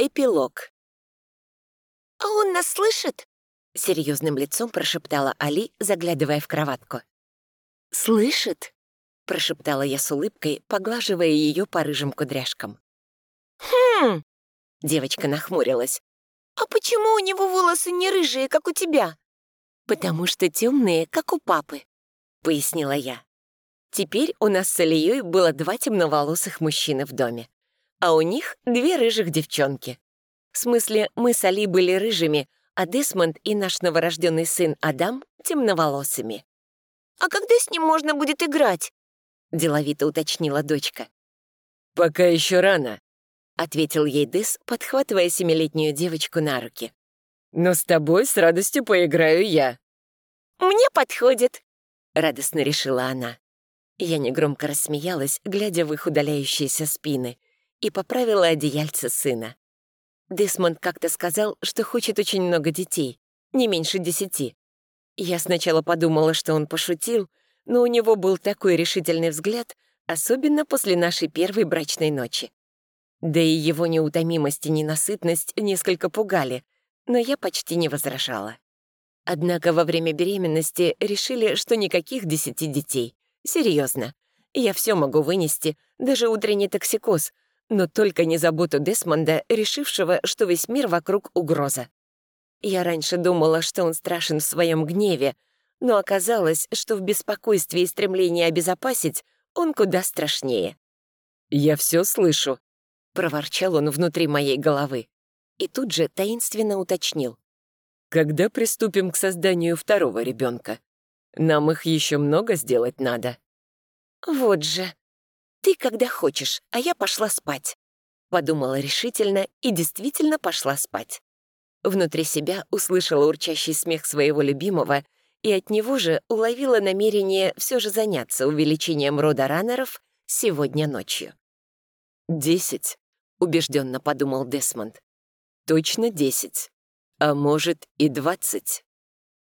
Эпилог. «А он нас слышит?» — серьезным лицом прошептала Али, заглядывая в кроватку. «Слышит?» — прошептала я с улыбкой, поглаживая ее по рыжим кудряшкам. «Хм!» — девочка нахмурилась. «А почему у него волосы не рыжие, как у тебя?» «Потому что темные, как у папы», — пояснила я. Теперь у нас с Алией было два темноволосых мужчины в доме а у них две рыжих девчонки. В смысле, мы с Али были рыжими, а Десмонд и наш новорожденный сын Адам — темноволосыми. «А когда с ним можно будет играть?» — деловито уточнила дочка. «Пока еще рано», — ответил ей Дес, подхватывая семилетнюю девочку на руки. «Но с тобой с радостью поиграю я». «Мне подходит», — радостно решила она. Я негромко рассмеялась, глядя в их удаляющиеся спины — и поправила одеяльце сына. Десмонд как-то сказал, что хочет очень много детей, не меньше десяти. Я сначала подумала, что он пошутил, но у него был такой решительный взгляд, особенно после нашей первой брачной ночи. Да и его неутомимость и ненасытность несколько пугали, но я почти не возражала. Однако во время беременности решили, что никаких десяти детей. Серьезно. Я все могу вынести, даже утренний токсикоз — но только не заботу Десмонда, решившего, что весь мир вокруг угроза. Я раньше думала, что он страшен в своем гневе, но оказалось, что в беспокойстве и стремлении обезопасить он куда страшнее. «Я все слышу», — проворчал он внутри моей головы. И тут же таинственно уточнил. «Когда приступим к созданию второго ребенка? Нам их еще много сделать надо». «Вот же», «Ты когда хочешь, а я пошла спать», — подумала решительно и действительно пошла спать. Внутри себя услышала урчащий смех своего любимого и от него же уловила намерение все же заняться увеличением рода раннеров сегодня ночью. «Десять», — убежденно подумал Десмонд. «Точно десять. А может и двадцать».